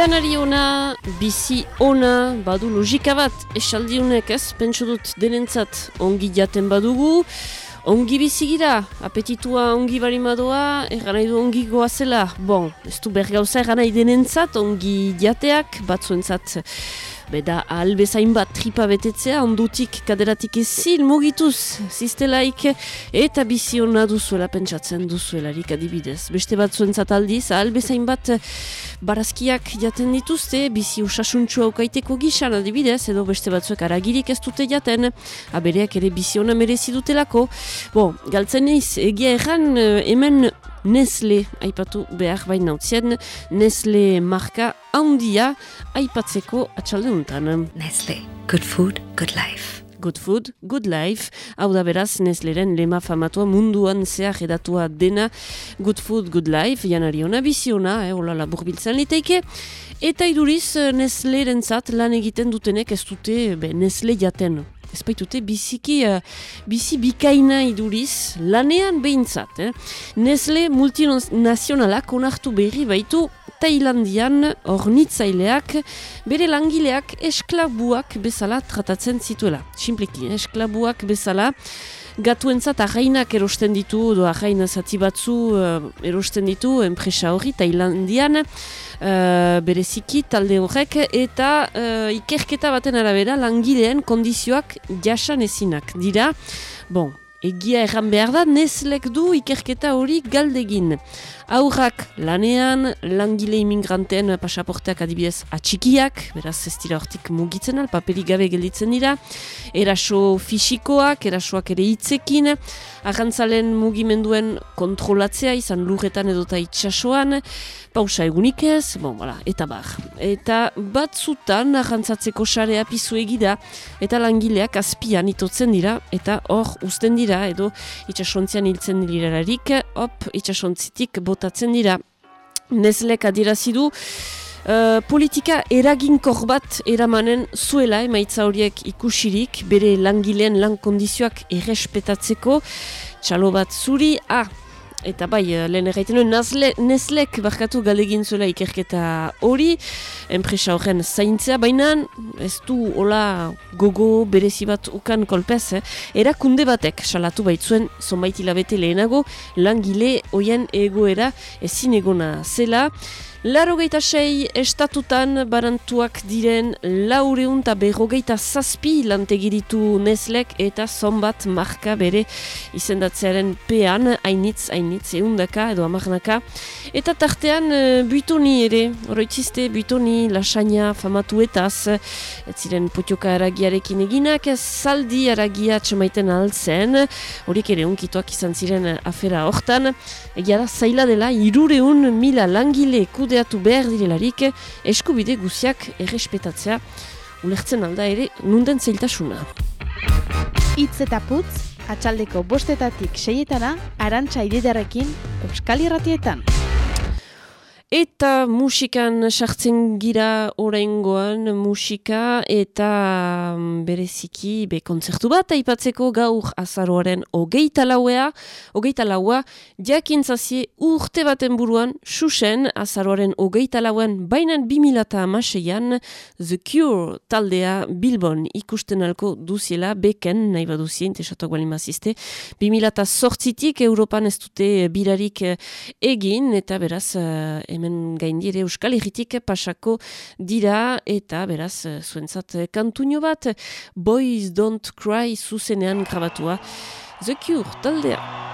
Janari ona, bizi ona, badu logika bat, esaldiunek ez, pentsu dut denentzat ongi jaten badugu, ongi bizigira, apetitua ongi bari madoa, erran nahi du ongi goazela, bon, ez du bergauza nahi denentzat, ongi jateak, batzuentzat, Beda albezain bat tripa betetzea, ondutik kaderatik ezin mugituz, ziztelaik, eta biziona duzuela pentsatzen duzuelarik adibidez. Beste bat zuen zataldiz, albezain bat barazkiak jaten dituzte, bizi usasuntxua aukaiteko gizan adibidez, edo beste batzuek aragirik ez dute jaten, abereak ere biziona merezi dutelako. Bo, galtzen eiz, egia erran, eh, hemen Nesle aipatu behar baina utzien, Nesle marka handia aipatzeko atxalde untan. Nestle, good food, good life. Good food, good life. Hau da beraz, Nesleren lema famatua munduan zehar edatua dena good food, good life. Janari ona biziona, eh, hola labur biltzen liteike. Eta iduriz, Nesleren zat lan egiten dutenek ez dute be, Nesle jaten ez baitute biziki, uh, bizi bikaina iduriz, lanean behintzat. Eh? Nesle multinazionalak onartu berri baitu Tailandian ornitzaileak bere langileak esklabuak bezala tratatzen zituela. Simpliki, esklabuak bezala gatuentzat arrainak erosten ditu, edo arraina zati batzu uh, erosten ditu, enpresa hori, Tailandian, uh, bereziki talde horrek, eta uh, ikerketa baten arabera langileen kondizioak jasan ezinak. Dira, bon, egia erran behar da, neslek du ikerketa hori galdegin. Aurrak lanean, langile imigranteen pasaporteak adibidez atxikiak, beraz ez dira hortik mugitzen al, paperik gabe gelditzen dira, eraso fisikoak, erasoak ere hitzekin, arrantzalen mugimenduen kontrolatzea izan lurretan edota itxasoan, pausa egunik ez, bon, voilà, eta bar. Eta batzutan arrantzatzeko sarea pizu egida, eta langileak azpian itotzen dira, eta hor usten dira, edo itxasontzian hiltzen dirararik, hop, itxasontzitik bot botatzen dira. Nezlek adirazi du uh, politika eraginkor bat eramanen zuela emaitza horiek ikusirik, bere langileen lan kondizioak errespetatzeko, txalo bat zuri, ah, Eta bai, eh, lehen erraiten nuen, nezlek barkatu galegin zuela ikerketa hori, enpresa horren zaintzea, baina ez du hola gogo berezi bat ukan kolpez, eh? erakunde batek salatu baitzuen zonbait hilabete lehenago, langile hoien egoera ezin egona zela, Larogeita sei estatutan barantuak diren laureun eta berrogeita zazpi lantegiritu neslek eta zonbat marka bere izendatzearen pean, hainitz, hainitz, eundaka edo amarnaka. Eta tartean buitoni ere, oroitziste buitoni, lasaina, famatu etaz, ez ziren potioka aragiarekin eginak, zaldi aragia txamaiten altzen, horiek ere unkituak izan ziren afera hortan, egia da zaila dela, irureun mila langile kudeatu behar direlarik eskubide guziak errespetatzea ulertzen alda ere nunden zeiltasuna. Itz eta putz, atxaldeko bostetatik seietana, arantxa ididarekin, Euskal Irratietan. Eta musikan sartzen gira oraingoan musika eta mm, bereziki be kontzertu bat aipatzeko gaur azaroaren hogeita lauea, hogeita laua, jakintzazie urte baten buruan, susen azaroaren hogeita lauan, bainan bimilata amaseian, The Cure taldea Bilbon ikusten alko duziela, beken, nahi baduzien, tesatuak bali mazizte, bimilata sortzitik Europan ez dute birarik egin, eta beraz, eh, hemen gaindire Euskal Herritik pasako dira eta beraz zuentzat kantuño bat Boys Don't Cry zuzenean grabatua The Cure taldea.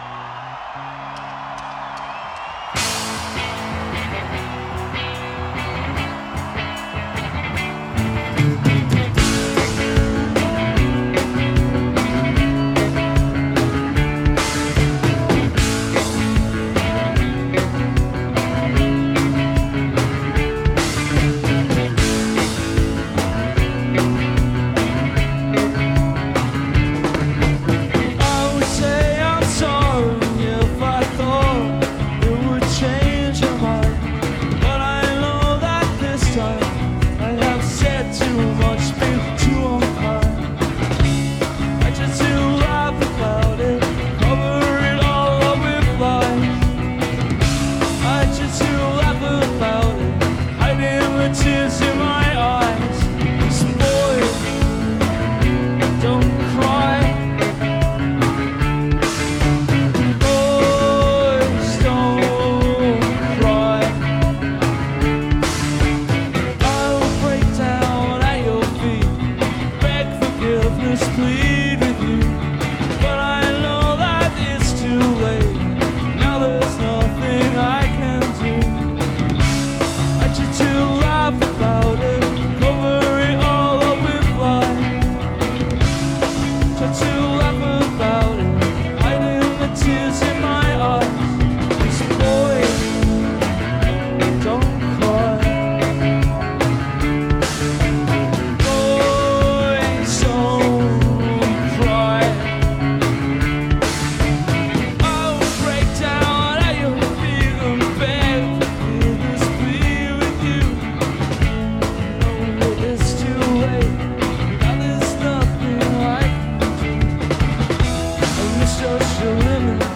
the limit.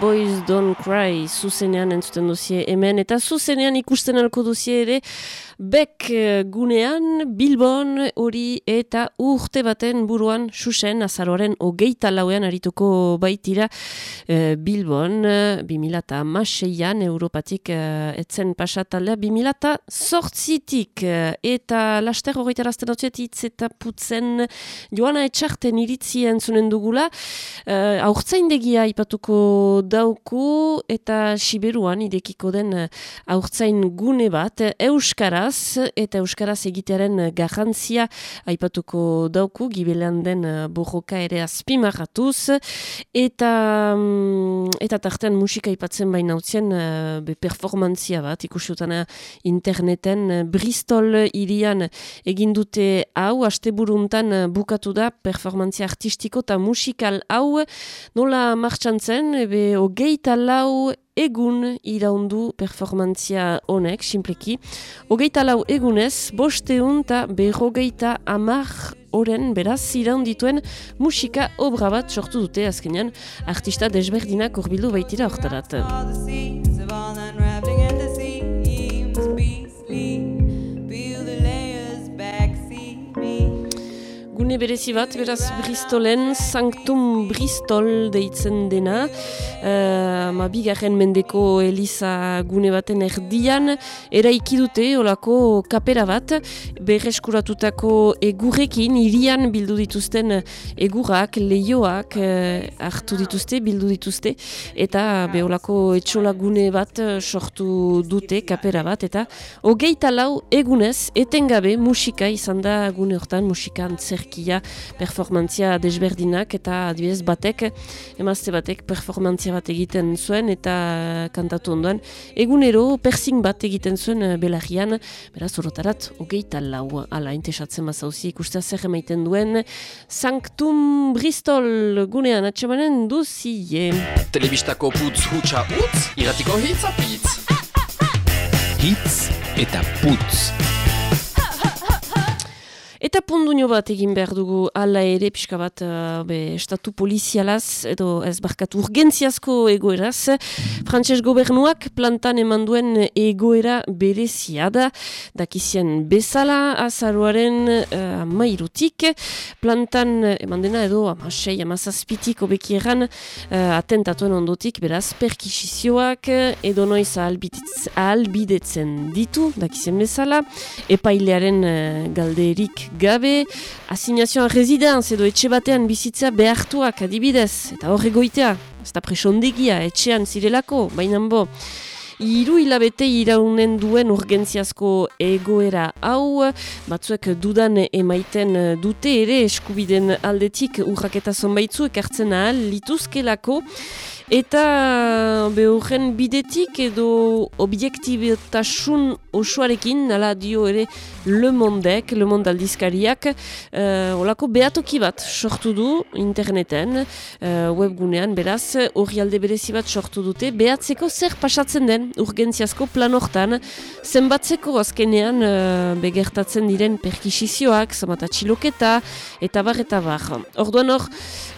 Boys Don't Cry zuzenean entzuten duzie hemen. Eta zuzenean ikusten alko duzie ere Bek eh, gunean, Bilbon hori eta urte baten buruan susen azaroaren hogeita lauean arituko baitira e, Bilbon, 2000 maseian Europatik e, etzen pasataldea, 2000 sortzitik eta laster hogeita razten otxetitz eta putzen joana etxarten iritzi entzunen dugula. E, aurtzain degia ipatuko dauku eta siberuan idekiko den aurtzain gune bat Euskaraz eta euskaraz egitearen garrantzia aipatuko dauku. Gibelan den eh, borroka ere azpimarratuz. Eta mm, eta tartean musika aipatzen baina utzien eh, be performantzia bat. Ikusutana interneten eh, Bristol irian egindute hau. Asteburuntan bukatu da performantzia artistiko eta musikal hau. Nola martxantzen be hogeita lau egun iraundu performantzia honek, simpleki. Hogeita lau egunez, bosteun eta berrogeita amar oren beraz iraundituen musika obra bat sortu dute azkenean artista desberdinak urbildu baitira hortarat. Gune berezi bat, beraz Bristolen, Sanctum Bristol deitzen dena, uh, ma bigarren mendeko Eliza gune baten erdian, eraiki dute olako kapera bat, berreskuratutako egurrekin, irian bildu dituzten egurrak, leioak uh, hartu dituzte, bildu dituzte, eta beholako etxola gune bat sortu dute kapera bat, eta hogeita lau egunez, etengabe musika izan da gune hortan musika antzerki irekia performantzia desberdinak eta adibidez batek, emazte batek performantzia bat egiten zuen eta kantatu ondoan. Egunero persing bat egiten zuen eh, belarrian, beraz orotarat, hogeita lau ala intesatzen mazauzi ikustea zer emaiten duen. Sanctum Bristol gunean atxemanen duzie. Telebistako putz hutsa utz, iratiko hitz apitz. Hitz eta putz. Eta punduño bat egin behar dugu ala ere pixka bat uh, be, estatu polizialaz edo ez barkatu urgentziazko egoeraz. Frantses gobernuak plantan eman duen egoera berezia da. Dakizien bezala azaruaren uh, mairutik. Plantan eman dena edo amasei amazazpitik obeki erran uh, atentatuen ondotik beraz perkisizioak edo noiz ahalbidetzen ditu dakizien bezala. Epailearen uh, galderik gabe, asignazioan rezidenz edo etxe batean bizitza behartuak adibidez, eta horre goitea, ez da presondegia, etxean zirelako, bainan bo. hiru hilabete iraunen duen urgentziazko egoera hau, batzuek dudan emaiten dute ere eskubiden aldetik urraketa zonbaitzu ekartzen ahal lituzkelako, Eta behoren bidetik edo objektibetasun osoarekin, nala dio ere Le Mondek, Le Monde aldizkariak, uh, olako behatoki bat sortu du interneten, uh, webgunean, beraz, hori alde berezi bat sortu dute, behatzeko zer pasatzen den urgentziazko plan hortan, zenbatzeko azkenean uh, begertatzen diren perkisizioak, zamata txiloketa, eta bar, eta bar. Orduan hor,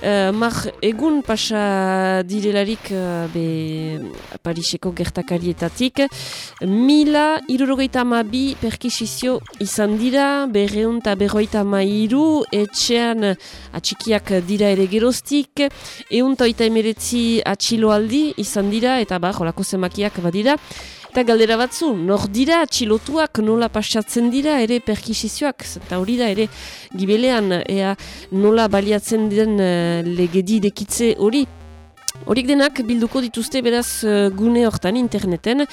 uh, mar egun pasa dire direlarik uh, be, Pariseko gertakarietatik. Mila irurogeita bi perkisizio izan dira, berreun eta berroita iru, etxean atxikiak dira ere geroztik, eun eta emeretzi atxiloaldi izan dira, eta ba, jolako zemakiak badira. Eta galdera batzu, nor dira atxilotuak nola pasatzen dira ere perkisizioak, eta hori da ere gibelean ea nola baliatzen diren uh, legedi dekitze hori Horik denak bilduko dituzte beraz eh, gune hortan interneten,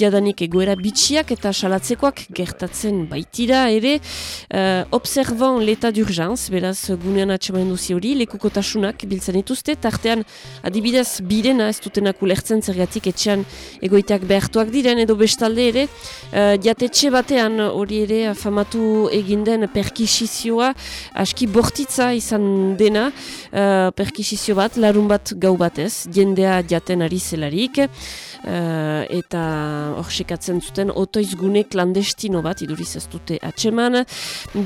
jadanik egoera bitxiak eta salatzekoak gertatzen baitira ere, uh, observan leta d'urgence, beraz gunean atxamain duzi hori, lekukotasunak biltzen dituzte, tartean adibidez birena ez dutenak ulertzen zergatik etxean egoiteak behartuak diren, edo bestalde ere, uh, jatetxe batean hori ere famatu eginden perkisizioa, aski bortitza izan dena, uh, perkisizio bat, larun bat gau batez, jendea jaten ari zelarik, uh, eta hor sekatzen zuten otoizgune klandestino bat, iduriz ez dute atseman.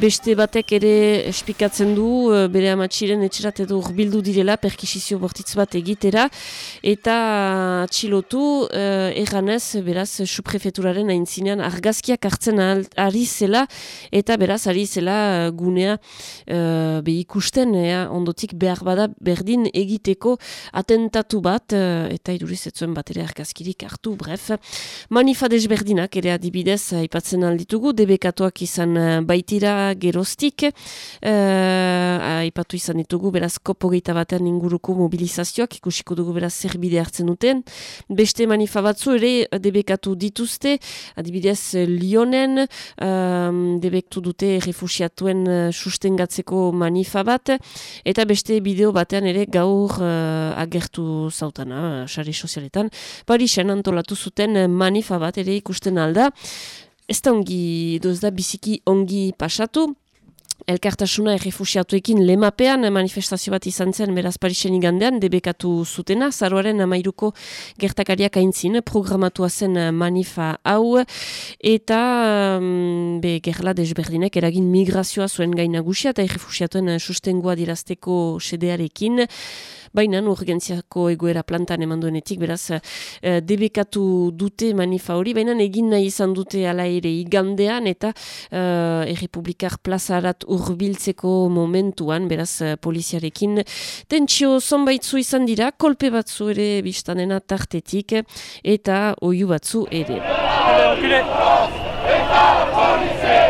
Beste batek ere espikatzen du, uh, bere amatxiren etxerat edo urbildu direla, perkisizio bortitz bat egitera, eta atxilotu uh, erranez, beraz, suprefeturaren aintzinean argazkiak hartzen ari zela, eta beraz, ari zela gunea uh, be ikusten, ondotik behar bada berdin egiteko atentatu bat, eta iduriz ez zuen bat ere argazki argirik hartu, bref. Manifa desberdinak ere adibidez aipatzen alditugu, debekatuak izan eh, baitira gerostik, uh, aipatu izan ditugu, beraz kopo geita batean inguruko mobilizazioak, ikusiko dugu beraz zerbide hartzen duten. Beste manifa batzu ere debekatu dituzte, adibidez Lionen, um, debektu dute refusiatuen sustengatzeko manifa bat, eta beste bideo batean ere gaur uh, agertu zautana, sare sozialetan. Paris Parisen antolatu zuten eh, manifa bat ere ikusten alda. Ez da ongi, doz da biziki ongi pasatu. Elkartasuna errefusiatuekin lemapean manifestazio bat izan zen beraz Parisen igandean debekatu zutena, zaroaren amairuko gertakariak aintzin programatua zen manifa hau eta um, be gerla desberdinek eragin migrazioa zuen gainagusia eta errefusiatuen sustengoa dirazteko sedearekin baina urgentziako egoera plantan eman duenetik, beraz, e, debekatu dute manifa hori, baina egin nahi izan dute ala ere igandean, eta e, errepublikar plazarat urbiltzeko momentuan, beraz, eh, poliziarekin, tentsio zonbaitzu izan dira, kolpe batzu ere biztanena tartetik, eta oiu batzu ere. Eta d'urgentz eta polizie,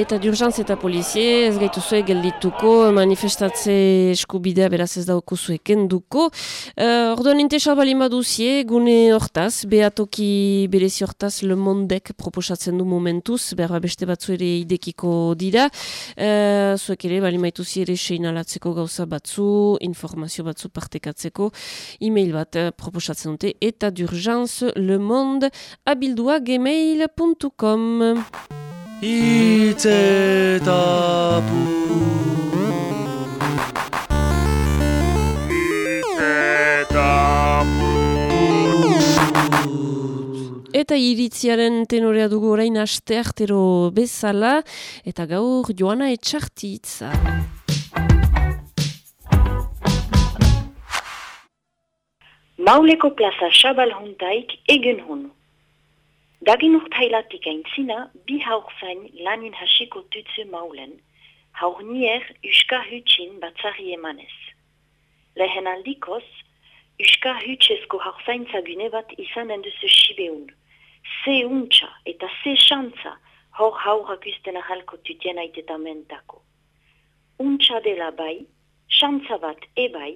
ez gaitu zuen geldituko, manifestatze eskubidea beraz ez dauko zueken duko. Uh, Orduan intesa bali maduzie, gune hortaz, behatoki berezi hortaz Le Mondek proposatzen du momentuz, berra beste batzu ere idekiko dira. Uh, zuek ere bali maituzi ere seinalatzeko gauza batzu, informazio batzu partekatzeko, e-mail bat uh, proposatzen dute, eta d'urgentz Le Monde abildua gmail.com. Itz eta Eta iritziaren tenorea dugu orain aste artero bezala, eta gaur joana etxartitza. Mauleko plaza xabal huntaik egen honu. Dagin urtailatik aintzina, bi haurzain lanin hasiko tutze maulen, haur nier uska hutsin batzari emanez. Lehen aldikoz, uska hutsezko haurzain zagune bat izan enduzu sibeun. Se untxa eta se xantza hor haurak usten ahalko tutien aitetamentako. Untxa dela bai, xantza bat ebai,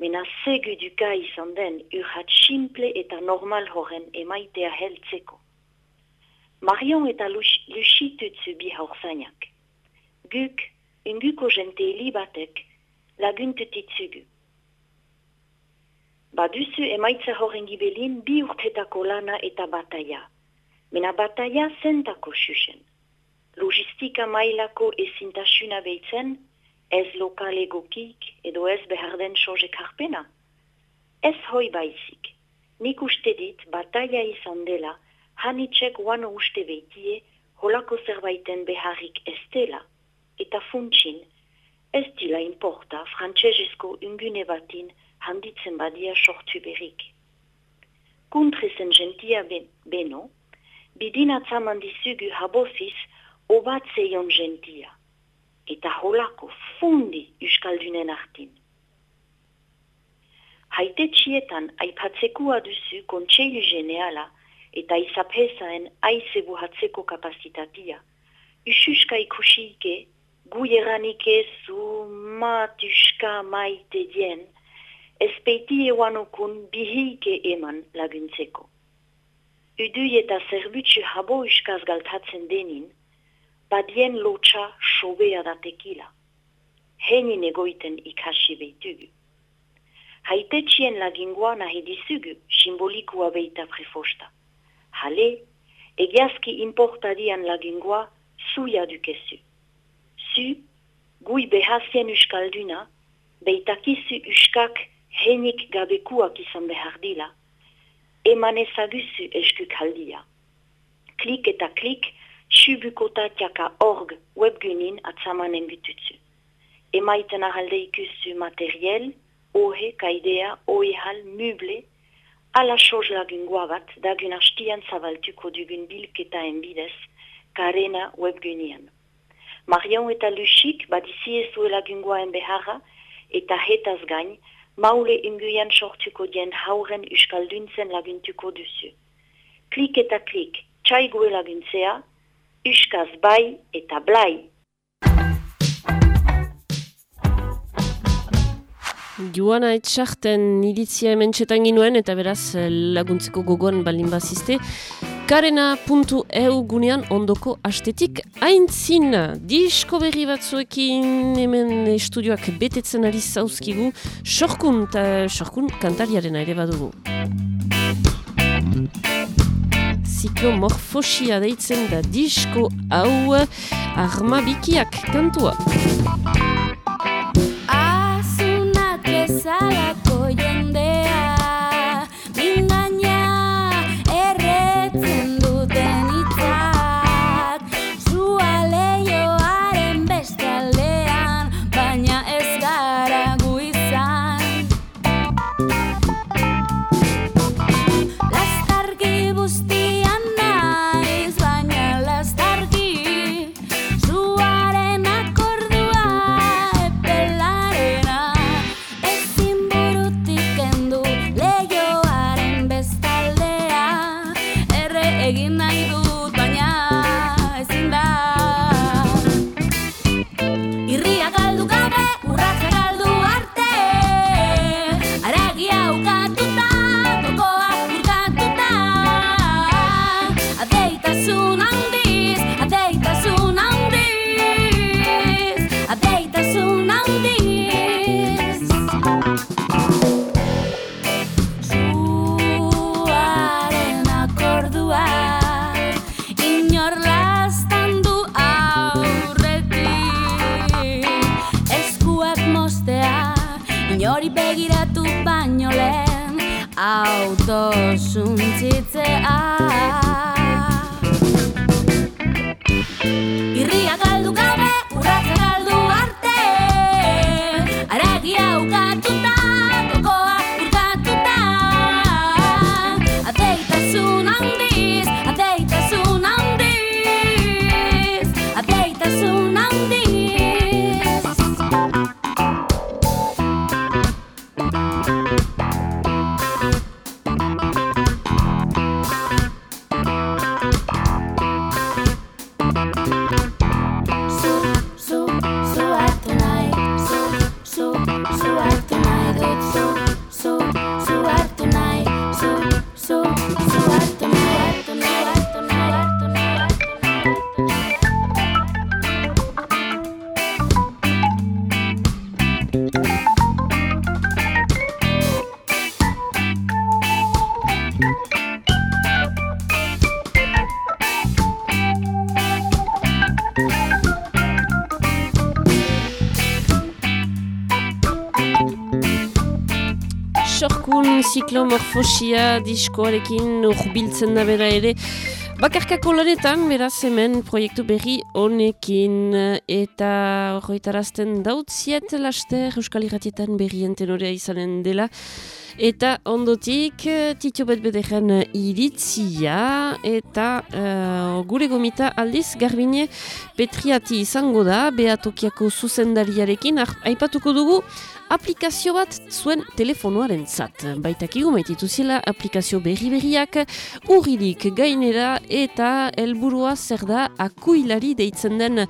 mena segu duka izan den urhat simple eta normal horren emaitea heltzeko. Marion eta lusitutzu bi haurzainak. Guk, unguko jente batek, laguntutitzugu. Baduzu emaitza horren gibelin bi urtetako lana eta bataia. Mena bataia zentako xuxen. Logistika mailako ezintasuna behitzen, ez lokal egokik edo ez behar den soze karpena. Ez hoi baizik. Nik uste dit bataia izan dela, hanitxek wano uste behitie, holako zerbaiten beharrik ez dela. Eta funtsin, ez dila importa frantsesezko ungune batin handitzen badia sortu berrik. Kuntrezen gentia ben, beno, bidin atzaman dizugu haboziz obatzeion gentia, eta holako fundi uskaldunen artin. Haite txietan aipatzekoa duzu kontseilu geneala eta izapezaen aizebu hatzeko kapasitatia, ususka ikusike, guieranik ezu matuska maite dien, espeiti ewanokun bihike eman laguntzeko. Udui eta zerbutsu habo uskaz galtatzen denin, badien lotxa sobea da tekila. Henin egoiten ikasi behitugu. Haitetxien lagingua nahi dizugu simbolikua beita prefosta. Hale, egiazki importadian lagingua suya dukesu. Su, gui behazien uskalduna, beitakizu uskak henik gabekuak izan behar dila, eman ezaguzu esku kaldia. Klik eta klik, subukotatiaka org webgunin atzamanen bitutzu. Emaiten ahalde ikusu materiel, ohe, kaidea, ohehal, muble, ala soz lagungoa bat, dagun hastian zabaltuko dugun bilketa enbidez, karena webgunian. Marion eta Luxik badizi ezu lagungoaen beharra, eta hetaz gain, maule inguian sortuko dien hauren uskalduntzen laguntuko duzu. Klik eta klik, txai gue laguntzea, uskaz bai eta blai. Joana etxarten iritzia hemen txetan ginuen eta beraz laguntzeko gogoan balin bazizte. Karena.eu gunean ondoko astetik aintzin disko berri batzuekin hemen estudioak betetzen ari zauzkigu sorkun, ta, sorkun kantariaren ere badugu. Ziklomorfosia deitzen da disko hau armabikiak kantua. Ziklomorfosia diskoarekin urbiltzen da bera ere. Bakarkako lanetan, beraz hemen proiektu berri honekin eta horretarazten dautziet laster Euskal Iratietan berrien tenorea izanen dela. Eta ondotik, titio bet bederen iritzia eta uh, gure gomita aldiz garbine petriati izango da, behatokiako zuzendariarekin, aipatuko dugu, aplikazio bat zuen telefonoaren zat. Baitakigu maititu zela aplikazio berri-berriak urridik gainera eta helburua zer da akuilari deitzen den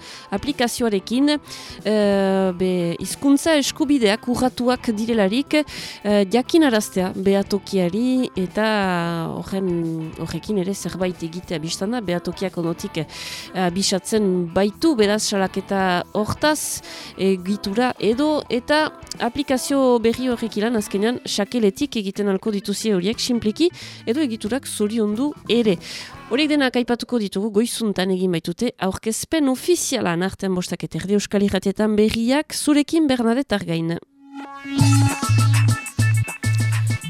aplikazioarekin uh, be, izkuntza eskubideak urratuak direlarik uh, jakinaraztea behatokiari eta horren horrekin ere zerbait egitea biztanda behatokiak onotik uh, bisatzen baitu beraz salaketa hortaz egitura edo eta aplikazio berri horrek ilan azkenean sakeletik egiten alko dituzie horiek simpliki edo egiturak zoriondu ere. Horiek denak aipatuko ditugu goizuntan egin baitute aurkezpen ofizialan artean bostak eta erdi euskal berriak zurekin Bernadette Argain.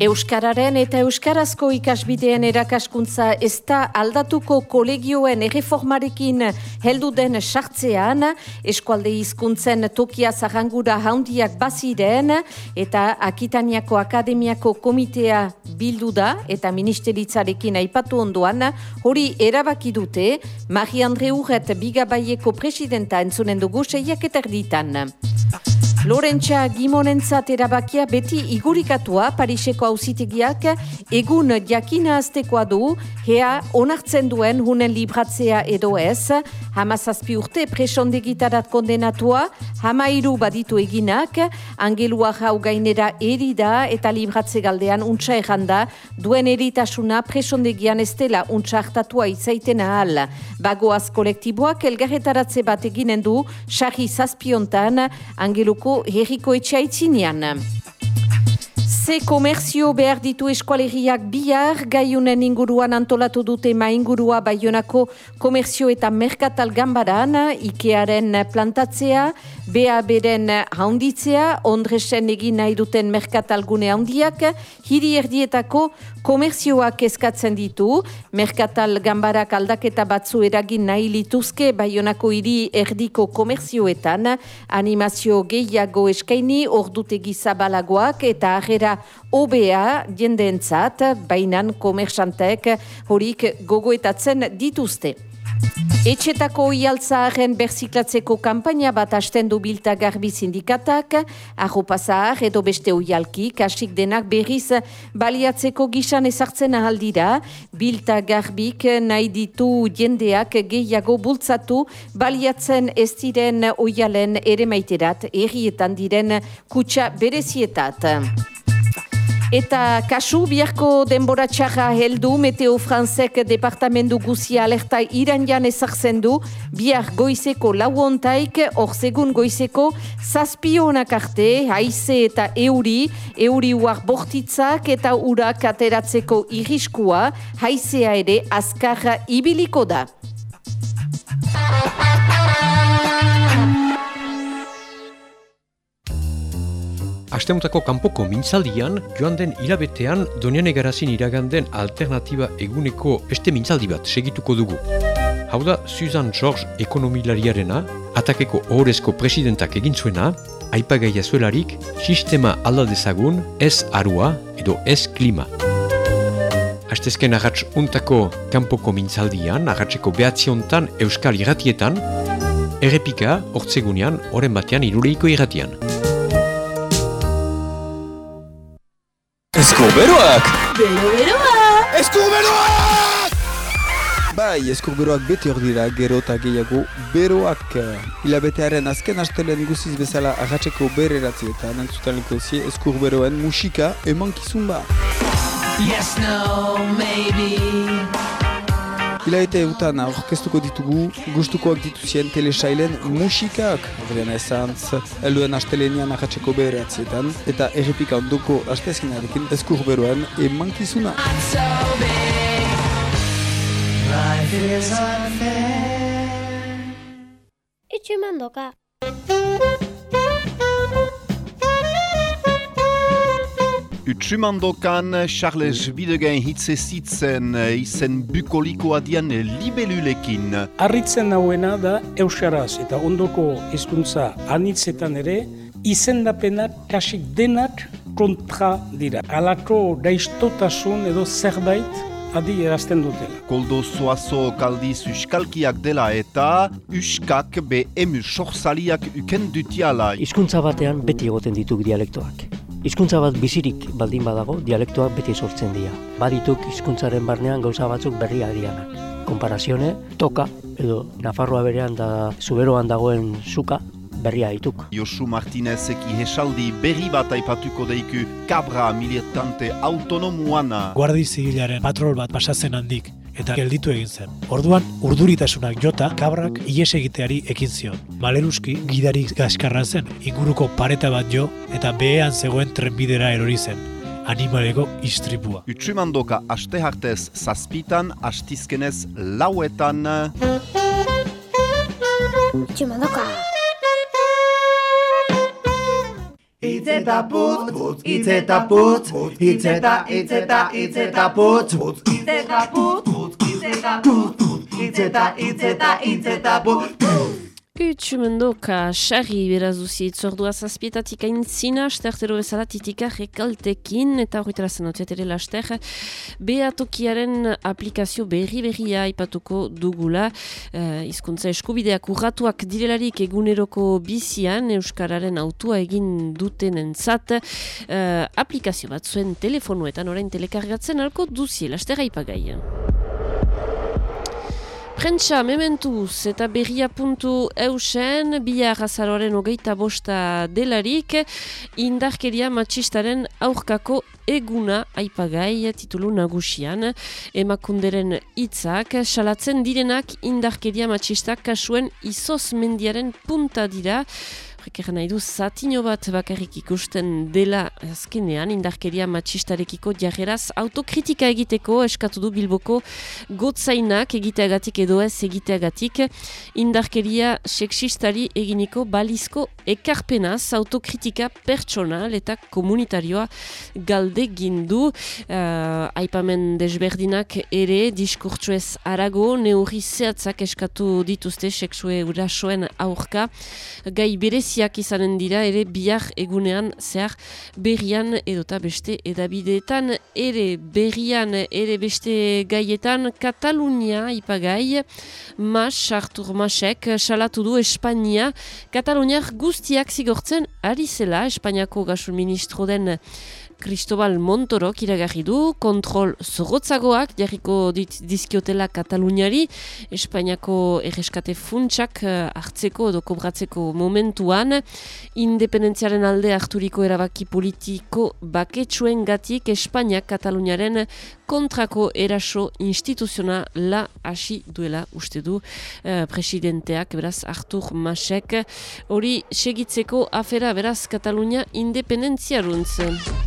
Euskararen eta Euskarazko ikasbideen erakaskuntza ez da aldatuko kolegioen erreformarekin heldu den sartzean, eskualde hizkuntzen tokia zahangura haundiak baziren eta Akitaniako Akademiako Komitea bildu da eta ministeritzarekin aipatu ondoan, hori erabaki dute, Mari Andre Urret bigabaieko presidenta entzunen dugu seiak eterditan. Lorentza Gimonentzat erabakia beti igurikatua Pariseko auzitegiak egun jakina aztekoa du, hea onartzen duen hunen libratzea edo ez, hamazazpi urte presondegitarat kondenatua, hamairu baditu eginak, angelua jau gainera erida eta libratze galdean untsa erranda, duen eritasuna presondegian ez dela untsa hartatua izaiten ahal. Bagoaz kolektiboak elgarretaratze bat eginen du, sarri zazpiontan, angeluko herriko etxaitzinean. Ze komerzio behar ditu eskualeriak bihar, gaiunen inguruan antolatu dute ma ingurua baionako komerzio eta merkatal gambaran, Ikearen plantatzea, BAB-den haunditzea, Ondresen egin nahi duten merkatalgune haundiak, hiri erdietako komerzioak eskatzen ditu, merkatal gambarak aldaketa batzu eragin nahi lituzke baionako hiri erdiko komerzioetan, animazio gehiago eskaini, ordutegi zabalagoak eta ahera OBA jendeentzat, bainan komersantek horik gogoetatzen dituzte. Etxetako ialtzaren berziklatzeko kampaina bat hasten du bilta garbi sindikatak, arropazar edo beste oialki, kasik denak berriz baliatzeko gisan ezartzen ahaldira, bilta garbik nahi ditu jendeak gehiago bultzatu, baliatzen ez diren oialen ere maiterat, errietan diren kutsa berezietat. Eta kasu biharko denbora txarra heldu Meteo Franzek departamendu guzia alerta iran jan ezartzen du bihar goizeko lau ontaik orzegun goizeko zazpionak arte haize eta euri euri uar bortitzak eta urak ateratzeko iriskua haizea ere azkarra ibiliko da. Astemutako kanpoko mintzaldian, joan den hilabetean Donian Egarazin iraganden alternatiba eguneko beste mintzaldi bat segituko dugu. Hau da, Susan George ekonomilariarena, atakeko ohorezko presidentak egin zuena, aipagaia zuelarik, sistema aldadezagun ez arua edo ez klima. Astezken agatz untako kanpoko mintzaldian, agatzeko behatziontan euskal irratietan, errepika, hortzegunean, oren batean iruleiko irratian. Eskuberoak! Bero-beroa! Eskuberoak! Bai, eskuberoak beti hor dira gero eta gehiago beroak. Hilabetearen azken astelen guziz bezala agatzeko bereratzietan entzutaneko zie eskuberoen musika emankizun ba. Yes, no, maybe Hilaete eutan aurkeztuko ditugu gustukoak dituzien telesailen musikak. Horrean ezantz, elduen astelenian agatzeko beratzietan eta errepika ondoko astezkinarekin emankizuna. Life is unfair Itxu mandoka. Utsumandokan Charles Bidegen hitze zitzen izen bukolikoa dian libelulekin. Arritzen nauena da Euskaraz eta ondoko hizkuntza anitzetan ere izendapenak kasik denak kontra dira. Alako daiztotasun edo zerbait adi erazten dutela. Koldo zoazo kaldiz uskalkiak dela eta uskak be emu sorzaliak uken dutiala. Hizkuntza batean beti egoten dituk dialektoak. Hizkuntza bat bizirik baldin badago, dialektoak beti sortzen dira. Badituk hizkuntzaren barnean gauza batzuk berria dianak. Konparazione, toka, edo Nafarroa berean da zuberoan dagoen suka, berria dituk. Josu Martinezek ihesaldi berri bat aipatuko deiku kabra militante autonomuana. Guardi zigilaren patrol bat pasatzen handik eta gelditu egin zen. Orduan, urduritasunak jota, kabrak ies egiteari ekin zion. Maleruski, gidari gaskarra zen, inguruko pareta bat jo, eta behean zegoen trenbidera erori zen. Animaleko istripua. Utsumandoka aste hartez zazpitan, astizkenez lauetan. Utsumandoka! Itz eta putz, itz eta putz, itz eta, itz eta, itz eta putz, itz eta putz, itz eta putz, itz eta, itz eta, itz eta putz. Utsumendoka, xarri beraz duzi itzordua zazpietatik aintzina, stertero bezala titika rekaltekin, eta horretara zenotiat ere laster, behatokiaren aplikazio berri-berria ipatuko dugula, uh, izkuntza eskubideak urratuak direlarik eguneroko bizian, Euskararen autua egin duten entzat, uh, aplikazio bat zuen telefonuetan orain telekargatzen alko duzi, laster haipagai. Prentsa, mementuz eta berria puntu eusen, bihar azaroaren hogeita bosta delarik, indarkeria matxistaren aurkako eguna aipagai titulu nagusian, emakunderen hitzak salatzen direnak indarkeria matxistak kasuen izoz mendiaren punta dira, Horrek nahi du, zatino bat bakarrik ikusten dela azkenean, indarkeria matxistarekiko jarreraz autokritika egiteko eskatu du Bilboko gotzainak egiteagatik edo ez egiteagatik. Indarkeria seksistari eginiko balizko ekarpenaz autokritika pertsonal eta komunitarioa galde gindu uh, aipamen desberdinak ere diskurtsuez arago neurri zehatzak eskatu dituzte seksue urasoen aurka. Gai berez bereziak izanen dira ere bihar egunean zehar berrian edota beste edabideetan. Ere berrian ere beste gaietan Katalunia ipagai Mas, Artur Masek salatu du Espania Kataluniak guztiak zigortzen ari zela Espainiako gasun ministro den Cristobal Montoro iragarri du, kontrol zorrotzagoak jarriko dizkiotela Kataluniari, Espainiako erreskate funtsak uh, hartzeko edo kobratzeko momentuan, independentziaren alde harturiko erabaki politiko baketsuen gatik Espainiak Kataluniaren kontrako eraso instituzionala hasi duela uste du uh, presidenteak, beraz Artur Masek, hori segitzeko afera beraz Katalunia independentziaruntz.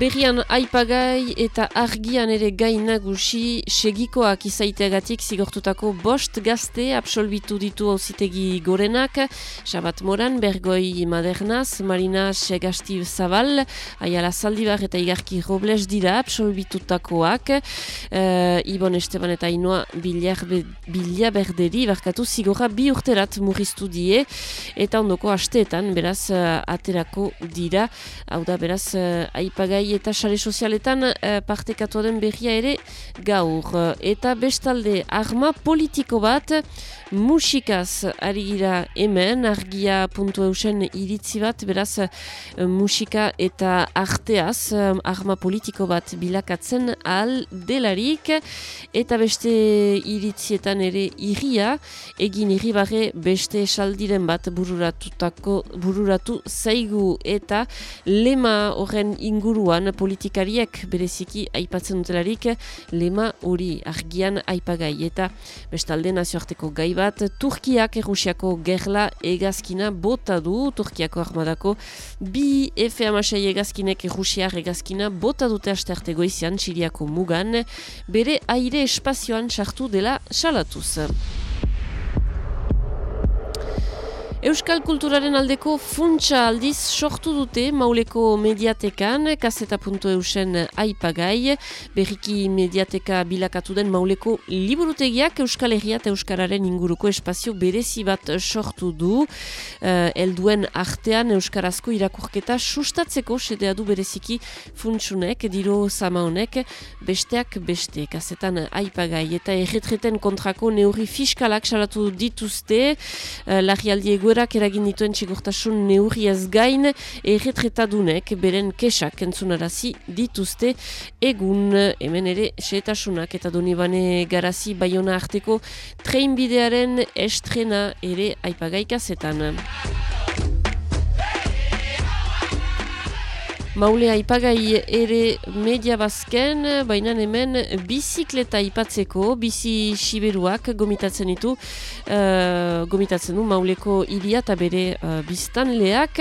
Berrian aipagai eta argian ere gain nagusi segikoak izaiteagatik zigortutako bost gazte absolbitu ditu auzitegi gorenak. Sabat Moran, Bergoi Madernaz, Marina Segasti Zabal, Aiala Zaldibar eta Igarki Robles dira absolbitutakoak. Uh, Ibon Esteban eta Inoa Bilia Berderi barkatu zigorra bi urterat murriztu die eta ondoko asteetan beraz uh, aterako dira. Hau da beraz uh, eta sare sozialetan uh, partekatu den berria ere gaur. Eta bestalde arma politiko bat musikaz ari gira hemen, argia puntu eusen iritzi bat, beraz musika eta arteaz arma politiko bat bilakatzen al delarik. Eta beste iritzietan ere irria, egin irribarre beste esaldiren bat bururatutako bururatu zaigu. Eta lema horren inguruan politikariek bereziki aipatzen dutelarik lema hori argian aipagai. Eta bestalde nazioarteko gai bat Turkiak errusiako gerla egazkina bota du Turkiako armadako bi F-amasei egazkinek errusiar egazkina bota dute asterte goizian Txiliako mugan bere aire espazioan sartu dela salatuz. Euskal kulturaren aldeko funtsa aldiz sortu dute mauleko mediatekan, kaseta.eusen aipagai, berriki mediateka bilakatu den mauleko liburutegiak Euskal Herria eta Euskararen inguruko espazio berezi bat sortu du. Uh, elduen artean Euskarazko irakurketa sustatzeko sedea du bereziki funtsunek, diro zama honek, besteak beste, kasetan aipagai. Eta erretreten kontrako neurri fiskalak salatu dituzte, uh, larrialdi egoerak eragin dituen txigurtasun neurriaz gain erretretadunek beren kesak entzunarazi dituzte egun hemen ere seetasunak eta donibane garazi baiona arteko treinbidearen estrena ere aipagaikazetan. Maule aipagai ere media bazken, baina hemen bizikleta aipatzeko, bizi siberuak gomitatzen ditu, uh, gomitatzen du mauleko iria eta bere uh, biztan leak,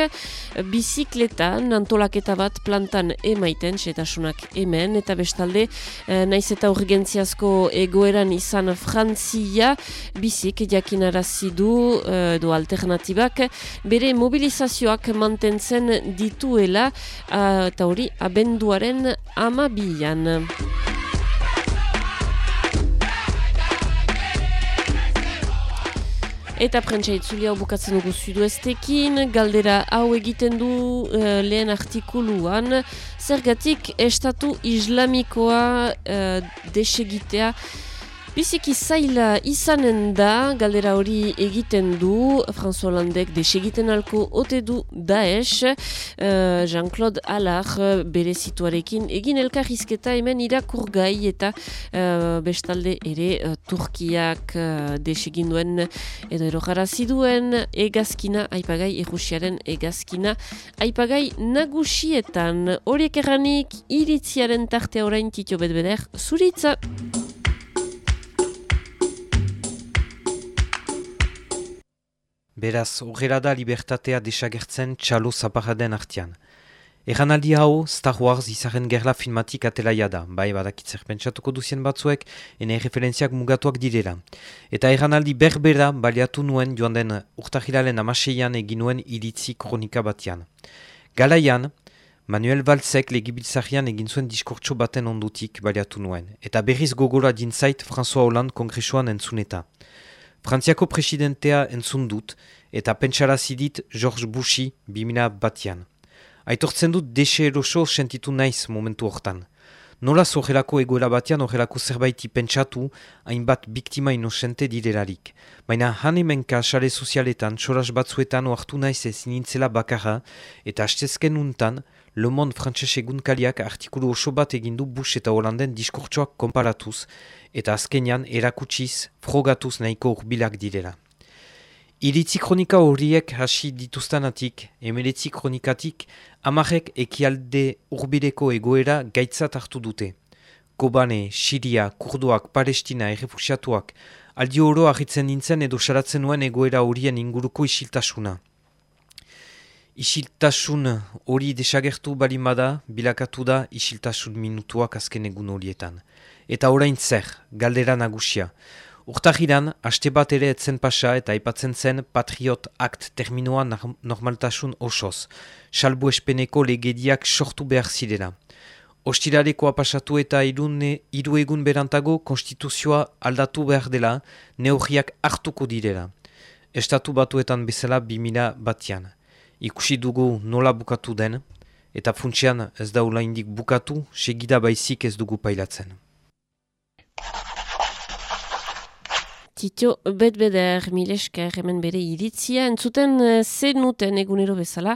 bizikleta nantolaketa bat plantan emaiten, setasunak hemen, eta bestalde, uh, naiz eta urgentziazko egoeran izan Frantzia, bizik jakinarazi du, uh, edo alternatibak, bere mobilizazioak mantentzen dituela, eta hori abenduaren amabilan. Eta prentsa itzulia bukatzen dugu zuduestekin, galdera hau egiten du uh, lehen artikuluan, zergatik estatu islamikoa uh, desegitea Biziki zaila izanen da, galdera hori egiten du, François Hollandek desegiten alko ote du Daesh, uh, Jean-Claude Allard bere situarekin egin elkarrizketa hemen irakurgai eta uh, bestalde ere uh, Turkiak uh, desegin duen edo erojara ziduen egazkina aipagai errusiaren egazkina aipagai nagusietan horiek erranik iritziaren tartea orain titio bedbeder zuritza! Beraz, horrela da libertatea desagertzen txalo zaparaden artian. Egan aldi hau, Star Wars izaren gerla filmatik atelaia da, bai badakitzer pentsatuko duzien batzuek, ene referentziak mugatuak direla. Eta egan aldi berbera baliatu nuen joan den urtahilalen amaseian egin nuen iritzi kronika batian. Galaian, Manuel Valzek legibiltzarian egin zuen diskortso baten ondutik baliatu nuen, eta berriz gogora dintzait François Hollande kongresuan entzuneta. Frantziako presidentea entzun dut eta pentsara zidit George Bushi bimina batian. Aitortzen dut dese eroso sentitu naiz momentu hortan. Nola zohelako egoela batean ohelako zerbaiti pentsatu hainbat biktima inosente direlarik. Baina hanemenka sare sozialetan, txoras batzuetan oartu naiz ez nintzela bakarra eta hastezken untan Le Monde frantses egunkaliak artikulu oso bat egindu Bush eta Hollanden diskurtsoak konparatuz eta azkenean erakutsiz frogatuz nahiko urbilak direla. Iritzi kronika horiek hasi dituztanatik, emeletzi kronikatik, amarek ekialde urbileko egoera gaitzat hartu dute. Kobane, Siria, Kurduak, Palestina, errefusiatuak, aldi oro ahitzen nintzen edo saratzen nuen egoera horien inguruko isiltasuna. Isiltasun hori desagertu balimada, bilakatu da isiltasun minutuak azken egun horietan. Eta orain zer, galdera nagusia. Urtahiran, haste bat ere etzen pasa eta aipatzen zen Patriot Act terminoa normaltasun osoz. Salbu espeneko legediak sortu behar zirela. Ostirarekoa pasatu eta irune, iru egun berantago konstituzioa aldatu behar dela, neogiak hartuko direla. Estatu batuetan bezala bimila batian ikusi dugu nola bukatu den, eta funtsian ez daula indik bukatu, segida baizik ez dugu pailatzen. Tito betbeder milesker hemen bere iritzia, entzuten eh, zenuten egunero bezala,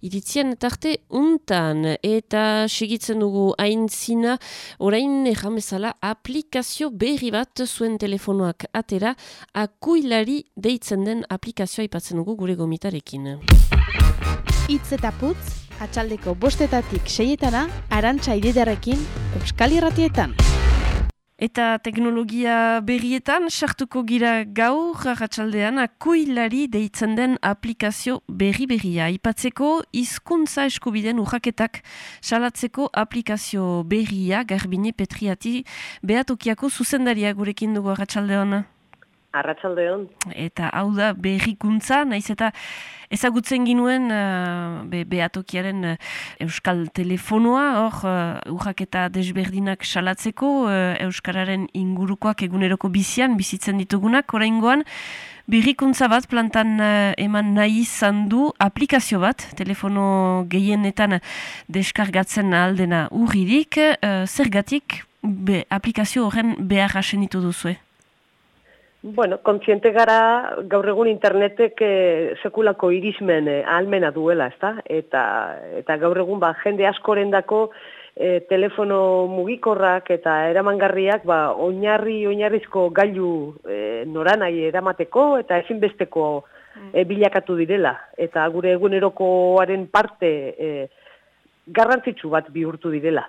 iritzien tarte untan, eta segitzen dugu aintzina, orain ejan bezala aplikazio berri bat zuen telefonoak atera, akuilari deitzen den aplikazioa ipatzen dugu gure gomitarekin. Itz eta putz, atxaldeko bostetatik seietana, arantxa ididarekin, Euskal Irratietan. Eta teknologia berrietan, sartuko gira gaur, ratxaldean, akuilari deitzen den aplikazio berri-berria. Ipatzeko, hizkuntza eskubiden urraketak salatzeko aplikazio berria, garbine petriati, behatokiako zuzendaria gurekin dugu ratxaldean. Arratsaldeon. Eta hau da berrikuntza, naiz eta ezagutzen ginuen uh, be, behatokiaren uh, euskal telefonoa, hor uh, urrak eta desberdinak salatzeko, uh, euskararen ingurukoak eguneroko bizian, bizitzen ditugunak, oraingoan, berrikuntza bat plantan uh, eman nahi izan du aplikazio bat, telefono gehienetan deskargatzen aldena urririk, uh, zergatik be, aplikazio horren behar hasen ditu duzue? Bueno, kontziente gara gaur egun internetek e, sekulako irismen e, ahalmena duela, ezta? Eta, eta gaur egun ba, jende askorendako e, telefono mugikorrak eta eramangarriak ba, oinarri, oinarrizko gailu e, noranai eramateko eta ezinbesteko e, bilakatu direla. Eta gure egunerokoaren parte e, garrantzitsu bat bihurtu direla.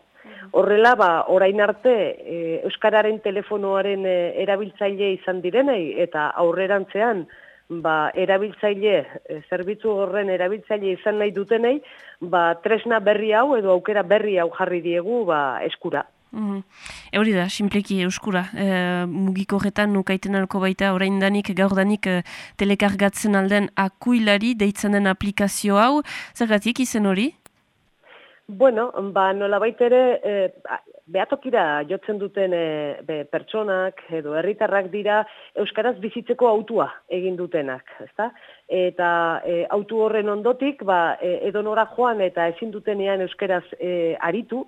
Horrela, ba, orain arte, e, Euskararen telefonoaren e, erabiltzaile izan direnei, eta aurrerantzean, ba, erabiltzaile, e, zerbitzu horren erabiltzaile izan nahi dutenei, ba, tresna berri hau edo aukera berri hau jarri diegu ba, eskura. Mm Euri da, simpleki euskura. E, mugiko horretan nukaiten alko baita orain danik, gaur danik e, telekargatzen alden akuilari deitzen den aplikazio hau. Zergatik izen hori? Bueno, ba, nola baitere, e, behatokira jotzen duten e, be, pertsonak edo herritarrak dira Euskaraz bizitzeko autua egin dutenak, ezta? Eta e, autu horren ondotik, ba, e, edo nora joan eta ezin dutenean Euskaraz e, aritu,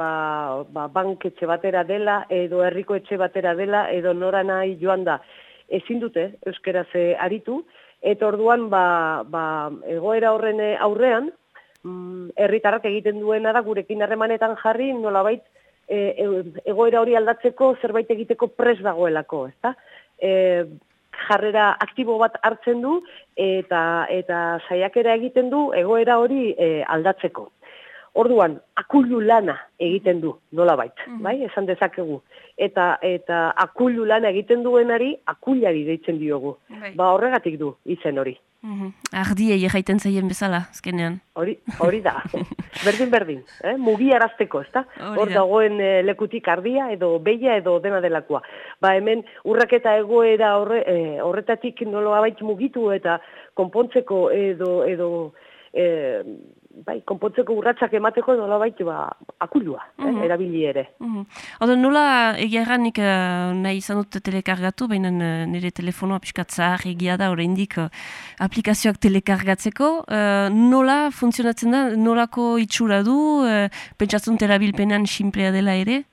ba, ba, banketxe batera dela, edo herriko etxe batera dela, edo nora nahi joan da ezin dute Euskaraz e, aritu, eta orduan ba, ba, egoera horren aurrean, mm, herritarrak egiten duena da gurekin harremanetan jarri nolabait e, e, egoera hori aldatzeko zerbait egiteko pres dagoelako, ezta? E, jarrera aktibo bat hartzen du eta eta saiakera egiten du egoera hori e, aldatzeko. Orduan, akullu lana egiten du, nola bait, mm bai, esan dezakegu. Eta eta akullu lana egiten duenari, akullari deitzen diogu. Bai. Ba horregatik du, izen hori. Mm -hmm. Ardiei jaiten zaien bezala, azkenean. Hori, hori da. berdin, berdin. Eh? Mugi arazteko, ez da? Hor dagoen eh, lekutik ardia edo beia edo dena delakoa. Ba hemen urraketa egoera horre, eh, horretatik nolo abait mugitu eta konpontzeko edo, edo eh, bai, konpontzeko urratsak emateko nola baita ba, akullua, mm -hmm. eh, erabili ere. Mm -hmm. nola egia erranik uh, nahi izan dut telekargatu, baina uh, nire telefonoa piskatzar egia da oraindik uh, aplikazioak telekargatzeko. Uh, nola funtzionatzen da, nolako itxura du, uh, pentsatzen terabilpenan simplea dela ere?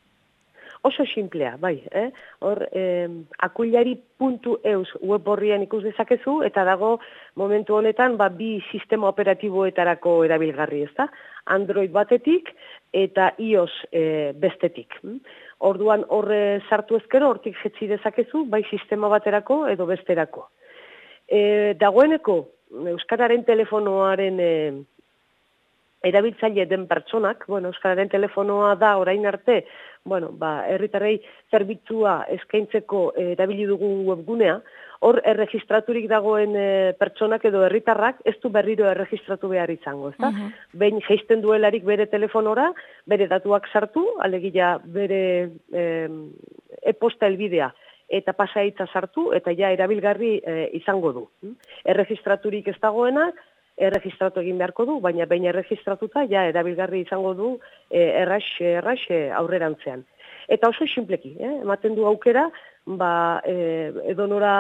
Oso simplea, bai, eh? Hor, eh, akullari.eus web horrian ikus dezakezu, eta dago momentu honetan, ba, bi sistema operatiboetarako erabilgarri, ez da? Android batetik eta iOS eh, bestetik. Orduan horre sartu ezkero, hortik jetzi dezakezu, bai sistema baterako edo besterako. E, dagoeneko, Euskararen telefonoaren e, erabiltzaile den pertsonak, bueno, Euskararen telefonoa da orain arte, bueno, ba, herritarrei zerbitzua eskaintzeko eh, erabili dugun webgunea, hor erregistraturik dagoen e, pertsonak edo herritarrak ez du berriro erregistratu behar izango, ezta? Uh Behin geisten duelarik bere telefonora, bere datuak sartu, alegia bere e-posta elbidea eta pasaitza sartu eta ja erabilgarri e, izango du. Erregistraturik ez dagoenak, erregistratu egin beharko du, baina behin erregistratuta ja erabilgarri izango du e, errax, errax e, aurrerantzean. Eta oso sinpleki, eh? ematen du aukera, ba, e, edo nora,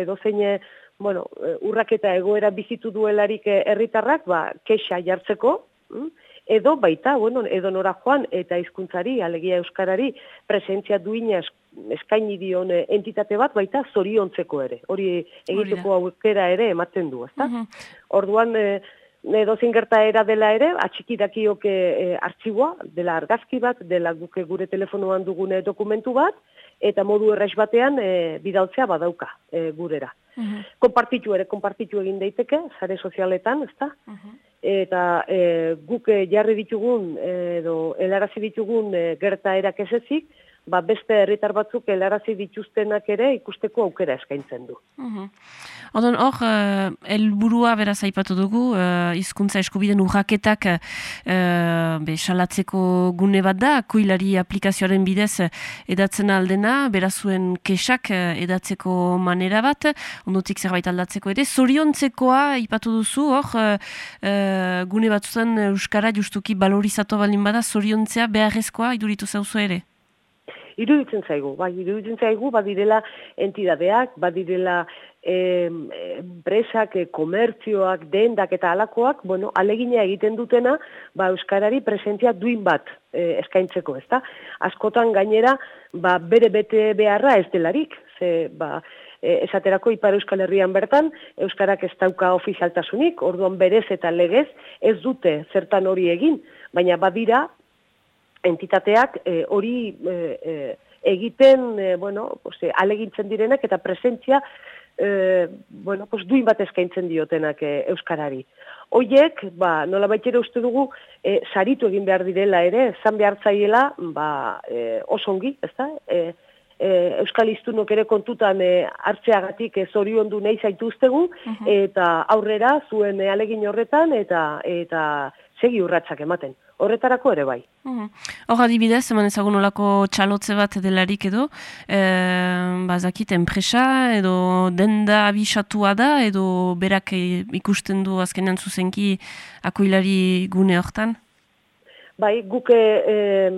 edo zeine, bueno, e, urraketa egoera bizitu duelarik herritarrak, ba, kexa jartzeko, hm? Edo baita, bueno, edo nora joan eta hizkuntzari alegia euskarari presentzia duina eskaini dion eh, entitate bat baita zoriontzeko ere. Hori egiteko aukera ere ematen du, ezta? Orduan e, edo era dela ere, atxiki dakioke e, artxiboa, dela argazki bat, dela guke gure telefonoan dugune dokumentu bat, eta modu errex batean e, bidaltzea badauka e, gurera. Uh Konpartitu ere, konpartitu egin daiteke, zare sozialetan, ezta? Uh eta e, guk jarri ditugun edo helarazi ditugun e, gerta erak ezezik, ba, beste herritar batzuk helarazi dituztenak ere ikusteko aukera eskaintzen du. Mhm. Odon, hor, uh, elburua beraz aipatu dugu, uh, hizkuntza eskubiden urraketak uh, salatzeko gune bat da, kuilari aplikazioaren bidez edatzen aldena, berazuen kesak edatzeko manera bat, ondotik zerbait aldatzeko ere, zoriontzekoa aipatu duzu, hor, uh, gune batzutan Euskara justuki balorizatu balin bada, zoriontzea beharrezkoa iduritu zauzu ere? Iruditzen zaigu, bai, iruditzen zaigu, badirela entidadeak, badirela enpresak, eh, komertzioak, dendak eta alakoak, bueno, alegina egiten dutena, ba, Euskarari presentzia duin bat eh, eskaintzeko, ezta? Askotan gainera, ba, bere bete beharra ez delarik, ze, ba, e, esaterako Ipar Euskal Herrian bertan, Euskarak ez dauka ofizialtasunik, orduan berez eta legez, ez dute zertan hori egin, baina badira, entitateak eh, hori e, e, egiten, e, bueno, pues, e, alegintzen direnak eta presentzia e, bueno, pues, duin bat eskaintzen diotenak e, Euskarari. Hoiek, ba, nola baitxera uste dugu, e, saritu egin behar direla ere, zan behar zaiela, ba, e, osongi, ez da? E, e, Euskal Iztunok ere kontutan e, hartzeagatik ez hori ondu nahi zaituztegu, eta aurrera zuen e, alegin horretan, eta eta segi urratsak ematen horretarako ere bai. Hor uh adibidez, eman ezagun olako txalotze bat delarik edo, e, bazakit enpresa edo denda abisatua da edo berak ikusten du azkenean zuzenki akoilari gune hortan? Bai, guk e,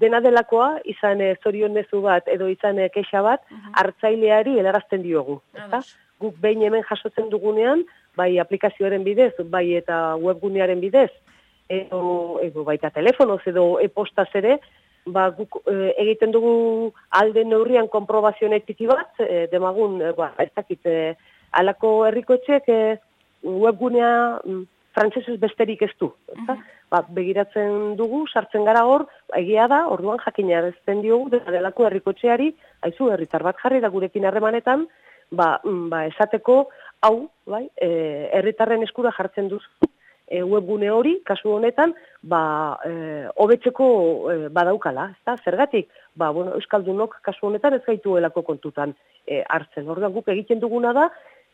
dena delakoa, izan e, zorion mezu bat edo izan e, kexa bat, hartzaileari helarazten diogu. Eta? Guk behin hemen jasotzen dugunean, bai aplikazioaren bidez, bai eta webgunearen bidez, edo, edo baita telefonoz edo e-postaz ere, ba, guk, e, egiten dugu alde neurrian konprobazioen etiki bat, e, demagun, e, ba, ez dakit, e, alako herrikoetxek e, webgunea mm, frantzesez besterik ez du. Eta? Ba, begiratzen dugu, sartzen gara hor, egia da, orduan jakina ezten diogu, dela delako herrikotxeari, haizu, herritar bat jarri da gurekin harremanetan, ba, mm, ba, esateko, hau, bai, e, herritarren eskura jartzen duzu, e, webgune hori, kasu honetan, ba, e, hobetzeko e, badaukala, ezta? Zergatik, ba, bueno, Euskaldunok kasu honetan ez gaituelako kontutan e, hartzen. Orduan guk egiten duguna da,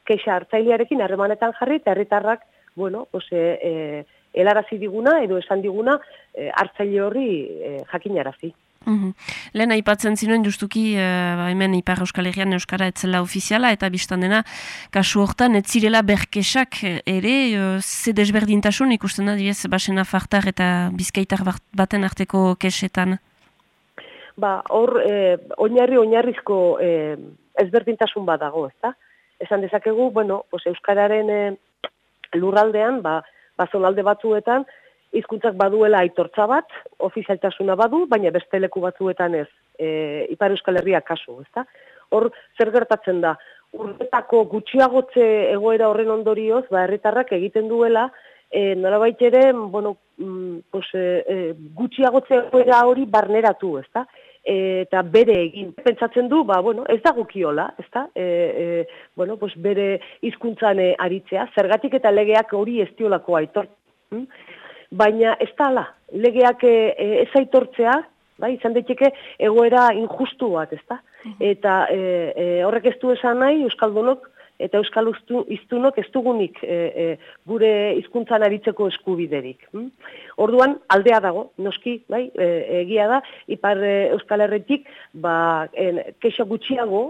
keixa hartzailearekin harremanetan jarri, eta herritarrak, bueno, pues, e, e, elarazi diguna, edo esan diguna, e, hartzaile horri e, jakinarazi. Mm Lehen aipatzen zinuen justuki uh, hemen Ipar Euskal Herrian Euskara etzela ofiziala eta biztan dena kasu hortan ez zirela berkesak ere uh, ze desberdintasun ikusten da diez basena fartar eta bizkaitar baten arteko kesetan? Ba, hor, eh, oinarri oinarrizko eh, ezberdintasun badago, ezta? Esan dezakegu, bueno, pues Euskararen eh, lurraldean, ba, bazonalde batzuetan, hizkuntzak baduela aitortza bat, ofizialtasuna badu, baina beste leku batzuetan ez, e, Ipar Euskal Herria kasu, ezta? Hor, zer gertatzen da, urretako gutxiagotze egoera horren ondorioz, ba, herritarrak egiten duela, e, nolabait ere, bueno, mm, pues, e, e, gutxiagotze egoera hori barneratu, ezta? eta bere egin. Pentsatzen du, ba, bueno, ez da gukiola, ez da? E, e, bueno, pues bere hizkuntzan aritzea, zergatik eta legeak hori ez diolako aitortzen. Hm? Baina ez da ala, legeak e, ez aitortzea, bai, izan daiteke egoera injustu bat, ez da? Eta e, e, horrek ez du esan nahi, Euskaldunok eta Euskal Iztunok ez dugunik e, gure hizkuntzan aritzeko eskubiderik. Hm? Orduan, aldea dago, noski, bai, egia da, ipar Euskal Herretik, ba, en, keixo gutxiago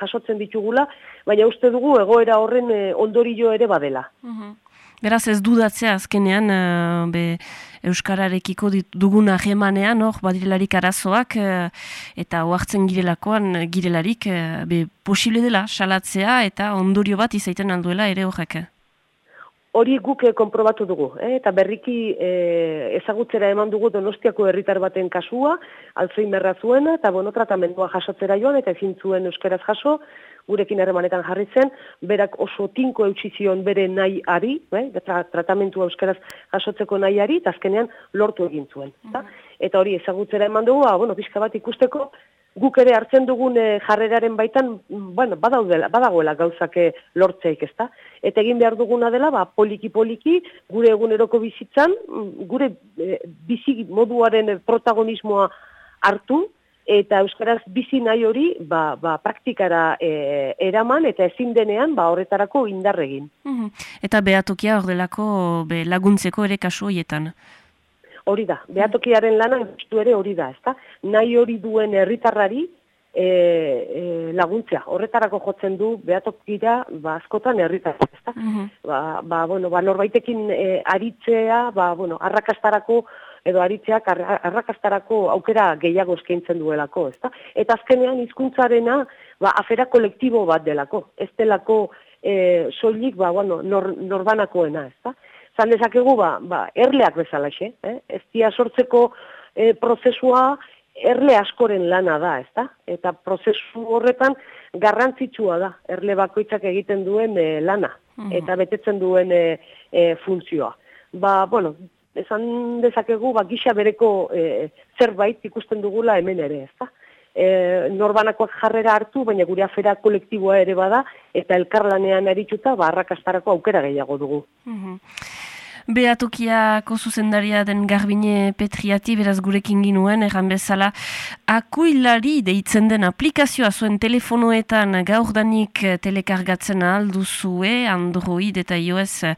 jasotzen ditugula, baina uste dugu egoera horren e, ondorio ere badela. Beraz ez dudatzea azkenean uh, be, Euskararekiko duguna jemanean, hor, badirelarik arazoak uh, eta oartzen girelakoan girelarik uh, be, posible dela salatzea eta ondorio bat izaiten alduela ere horrek. Hori guk konprobatu dugu, eh? eta berriki eh, ezagutzera eman dugu donostiako herritar baten kasua, alzheimerra zuena, eta bono tratamendua jasotzera joan, eta ezin zuen euskeraz jaso, gurekin harremanetan jarri zen, berak oso tinko eutxizion bere nahi ari, bai, tra tratamentu euskeraz jasotzeko nahi ari, eta azkenean lortu egin zuen. Mm Eta hori ezagutzera eman dugu, ah, bueno, pixka bat ikusteko, guk ere hartzen dugun eh, jarreraren baitan, mm, bueno, badaudela, badagoela gauzake lortzeik, ezta? Eta egin behar duguna dela, ba, poliki-poliki, gure eguneroko bizitzan, mm, gure e, bizi moduaren protagonismoa hartu, eta euskaraz bizi nahi hori ba, ba, praktikara e, eraman eta ezin denean ba, horretarako indarregin. Mhm. Eta behatokia hor delako be, laguntzeko ere kasu horietan. Hori da, behatokiaren lana justu ere hori da, ezta? Nahi hori duen herritarrari e, e, laguntzea. Horretarako jotzen du behatokira ba, askotan herritarrak, ezta? ba, ba, bueno, ba, norbaitekin e, aritzea, ba, bueno, arrakastarako edo aritzeak arra- arrakastarako aukera gehiago eskaintzen duelako, ezta? Eta azkenean hizkuntzarena ba, afera kolektibo bat delako, ez delako e, soilik ba, bueno, nor, norbanakoena, ezta? Zan dezakegu, ba, ba, erleak bezalaxe, eh? ez dia sortzeko e, prozesua erle askoren lana da, ezta? Eta prozesu horretan garrantzitsua da, erle bakoitzak egiten duen e, lana, eta betetzen duen e, e, funtzioa. Ba, bueno, esan dezakegu, ba, gisa bereko e, zerbait ikusten dugula hemen ere, ezta? E, norbanakoak jarrera hartu, baina gure afera kolektiboa ere bada, eta elkarlanean arituta, ba, arrakastarako aukera gehiago dugu. Mhm. Beatokiako zuzendaria den Garbine Petriati beraz gurekin ginuen, erran bezala akuilari deitzen den aplikazioa zuen telefonoetan. Gaurdanik eh, telekargatzen alduzue Android eta iOS eh,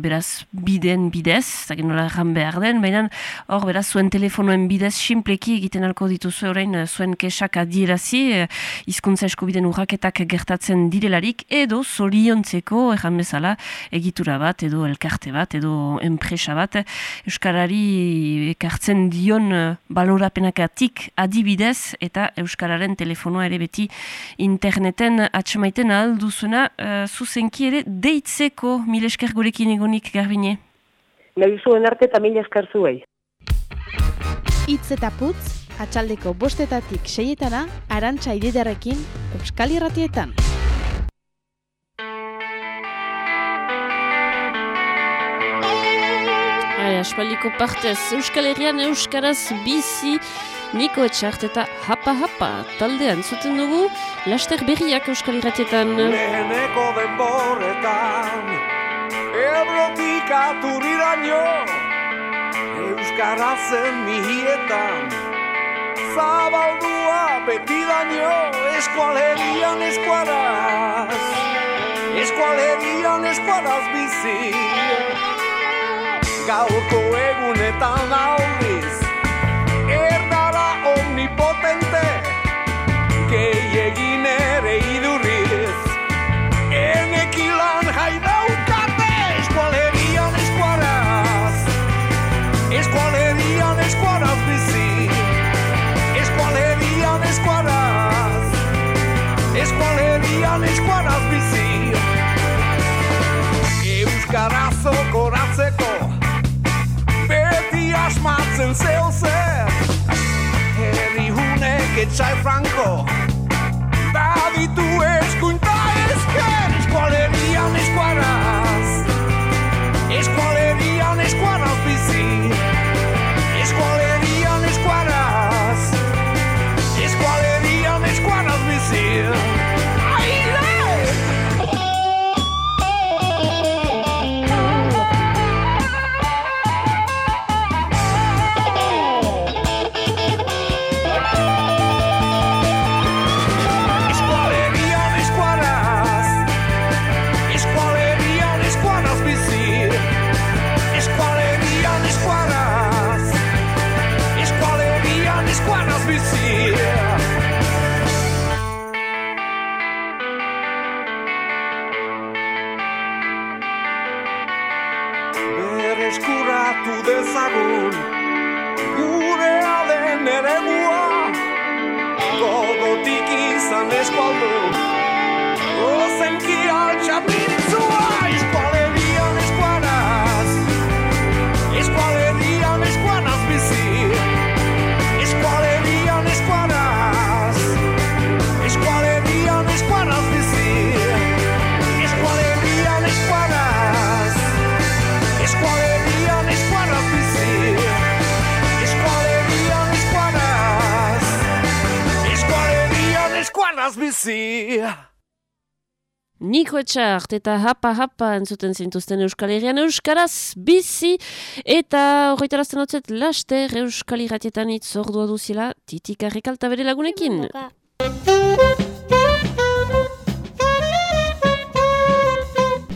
beraz biden bidez, zaken nola erran behar den, baina hor beraz zuen telefonoen bidez simpleki egiten alko dituzu orain eh, zuen kesak adierazi eh, hizkuntza eskubiden urraketak gertatzen direlarik edo zoriontzeko erran bezala egitura bat edo elkarte bat edo enpresa bat Euskarari ekartzen dion eh, balorapenakatik adibidez eta Euskararen telefonoa ere beti interneten atxemaiten alduzuna uh, zuzenki ere deitzeko mil esker gurekin egonik garbine. Nahi zuen arte eta mila esker zuei. Itz eta putz, atxaldeko bostetatik seietana, arantxa ididarekin, Euskal Irratietan. Aspaldiko partez, Euskal Herrian Euskaraz bizi Niko Etxart eta Hapa Hapa. Taldean zuten dugu Laster berriak Euskal Irratietan. Leheneko denboretan Ebrotik aturriraino Euskarazen mihietan. Zabaldua betidaino Eskualerian eskuaraz. Eskualerian eskuaraz bizi Gaurko egunetan aldiz asmatzen zeo zer Herri hunek etxai franko Etxart eta hapa hapa entzuten zintuzten Euskal Herrian Euskaraz bizi eta horretarazten hotzet laster Euskal Herratietan itz ordua duzila titika rekalta bere lagunekin.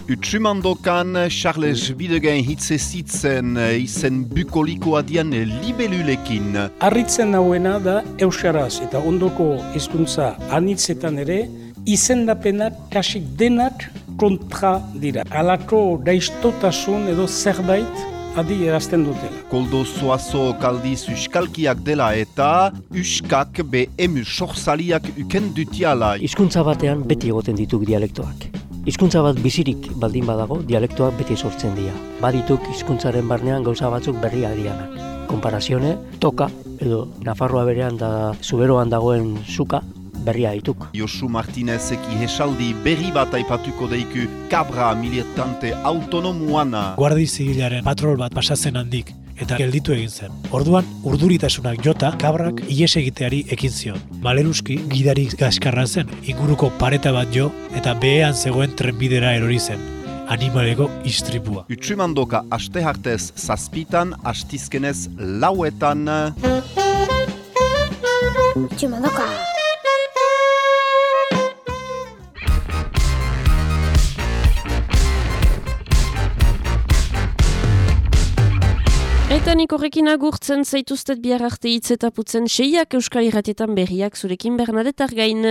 Utsumandokan Charles Bidegen hitze zitzen izen bukolikoa dian libelulekin. Arritzen hauena da Euskaraz eta ondoko hizkuntza anitzetan ere izendapenak kasik denak kontra dira. Alako daistotasun edo zerbait adi erazten dutela. Koldo zoazo kaldiz uskalkiak dela eta uskak be emu sorzaliak uken dutiala. Hizkuntza batean beti egoten dituk dialektoak. Hizkuntza bat bizirik baldin badago, dialektoak beti sortzen dira. Badituk hizkuntzaren barnean gauza batzuk berriak dianak. Konparazione, toka, edo Nafarroa berean da zuberoan dagoen suka, berria dituk. Josu Martinezek ihesaldi berri bat aipatuko deiku kabra militante autonomuana. Guardi zibilaren patrol bat pasatzen handik, eta gelditu egin zen. Orduan, urduritasunak jota, kabrak ies egiteari ekin zion. Maleruski, gidari gaskarra zen, inguruko pareta bat jo, eta behean zegoen trenbidera erori zen. Animaleko istripua. Utsumandoka aste hartez zazpitan, astizkenez lauetan. Utsumandoka. Eta nik horrekin agurtzen zaituztet bihar arte hitz eta putzen seiak euskal irratietan berriak zurekin Bernadetar gain.